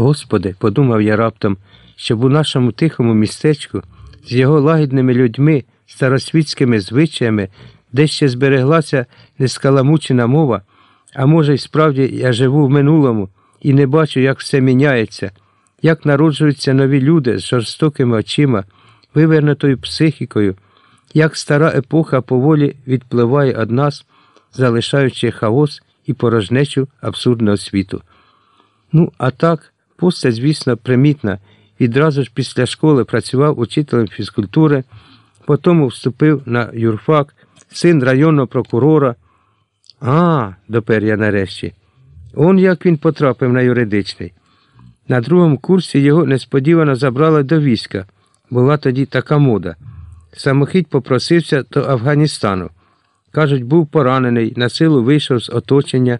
Господи, подумав я раптом, щоб у нашому тихому містечку з його лагідними людьми, старосвітськими звичаями, де ще збереглася нескаламучена мова, а може, й справді я живу в минулому і не бачу, як все міняється, як народжуються нові люди з жорстокими очима, вивернутою психікою, як стара епоха поволі відпливає від нас, залишаючи хаос і порожнечу абсурдного світу. Ну, а так, постать, звісно, примітна. Відразу ж після школи працював учителем фізкультури, потім вступив на юрфак, син районного прокурора. А, допер я нарешті. Он як він потрапив на юридичний. На другому курсі його несподівано забрали до війська. Була тоді така мода. Самохідь попросився до Афганістану. Кажуть, був поранений, на силу вийшов з оточення,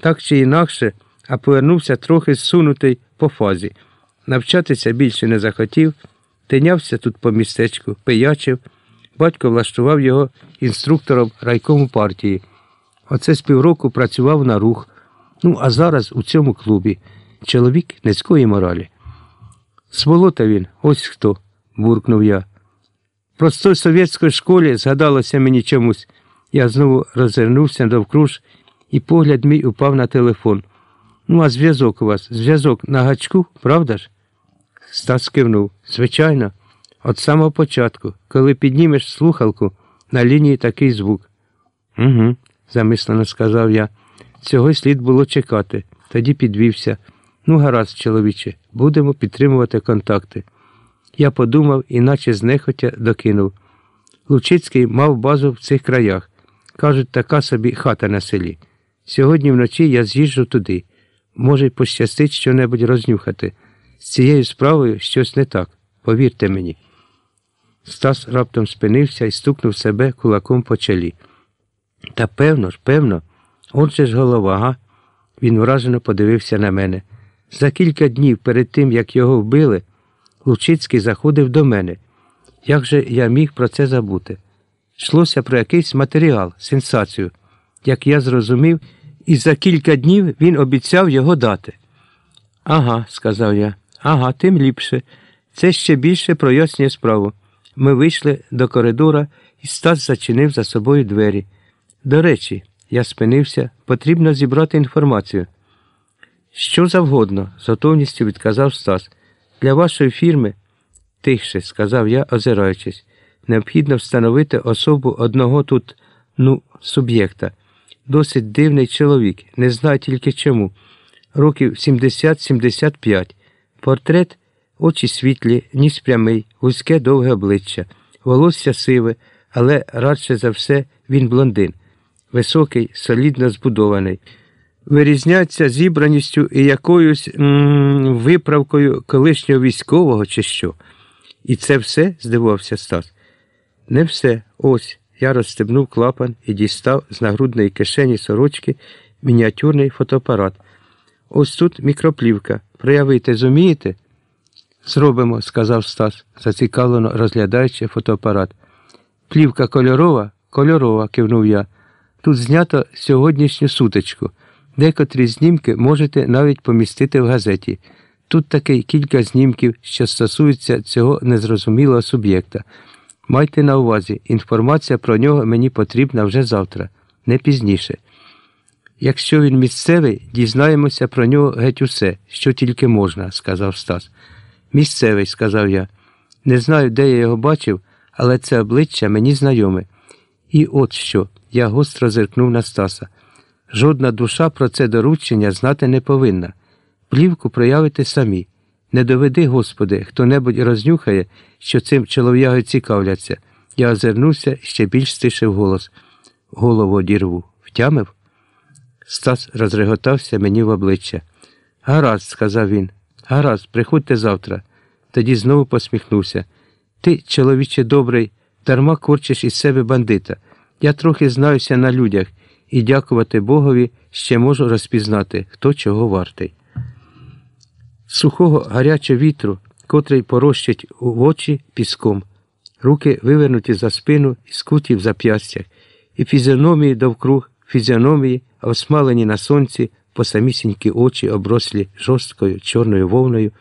так чи інакше, а повернувся трохи зсунутий по фазі. Навчатися більше не захотів, тинявся тут по містечку, пиячив. Батько влаштував його інструктором райкому партії. Оце з півроку працював на рух. Ну, а зараз у цьому клубі чоловік низької моралі. Сволота він, ось хто, буркнув я. Простой совєтської школі згадалося мені чомусь. Я знову розвернувся довкруж, і погляд мій упав на телефон. Ну, а зв'язок у вас, зв'язок на гачку, правда ж? Стас кивнув. Звичайно, от самого початку, коли піднімеш слухалку, на лінії такий звук. Угу, замислено сказав я. Цього слід було чекати. Тоді підвівся. Ну, гаразд, чоловіче, будемо підтримувати контакти. Я подумав, іначе знехотя докинув. Лучицький мав базу в цих краях. Кажуть, така собі хата на селі. Сьогодні вночі я з'їжджу туди. Може, пощастить щонебудь рознюхати. З цією справою щось не так, повірте мені. Стас раптом спинився і стукнув себе кулаком по чолі. Та певно ж, певно, отже ж голова, га? Він вражено подивився на мене. За кілька днів перед тим, як його вбили, Лучицький заходив до мене. Як же я міг про це забути? Йшлося про якийсь матеріал, сенсацію. Як я зрозумів, і за кілька днів він обіцяв його дати. Ага, сказав я. Ага, тим ліпше. Це ще більше прояснює справу. Ми вийшли до коридора, і Стас зачинив за собою двері. До речі, я спинився, потрібно зібрати інформацію. Що завгодно, з готовністю відказав Стас. Для вашої фірми, тихше, сказав я, озираючись, необхідно встановити особу одного тут, ну, суб'єкта. Досить дивний чоловік, не знаю тільки чому. Років 70-75. Портрет, очі світлі, ніс прямий, вузьке довге обличчя, волосся сиве, але радше за все він блондин, високий, солідно збудований. Вирізняється зібраністю і якоюсь м виправкою колишнього військового чи що. І це все? здивувався Стас. Не все. Ось. Я розстебнув клапан і дістав з нагрудної кишені сорочки мініатюрний фотоапарат. Ось тут мікроплівка. Проявити зумієте? Зробимо, сказав Стас, зацікавлено розглядаючи фотоапарат. Плівка кольорова, кольорова, кивнув я. Тут знято сьогоднішню сутичку. Декотрі знімки можете навіть помістити в газеті. Тут таки кілька знімків, що стосуються цього незрозумілого суб'єкта. Майте на увазі, інформація про нього мені потрібна вже завтра, не пізніше. Якщо він місцевий, дізнаємося про нього геть усе, що тільки можна, сказав Стас. Місцевий, сказав я. Не знаю, де я його бачив, але це обличчя мені знайоме. І от що, я гостро зиркнув на Стаса. Жодна душа про це доручення знати не повинна. Плівку проявите самі. Не доведи, Господи, хто небудь рознюхає, що цим чолов'яги цікавляться. Я озирнувся ще більш стишив голос. Голову одірву. Втямив? Стас розреготався мені в обличчя. Гаразд, сказав він. Гаразд, приходьте завтра. Тоді знову посміхнувся. Ти, чоловіче добрий, дарма корчиш із себе бандита. Я трохи знаюся на людях і, дякувати Богові, ще можу розпізнати, хто чого вартий. Сухого гарячого вітру, котрий порощить у очі піском, руки вивернуті за спину і скуті в зап'ястях, і фізіономії довкруг, фізіономії, осмалені на сонці, по самісінькі очі оброслі жорсткою чорною вовною,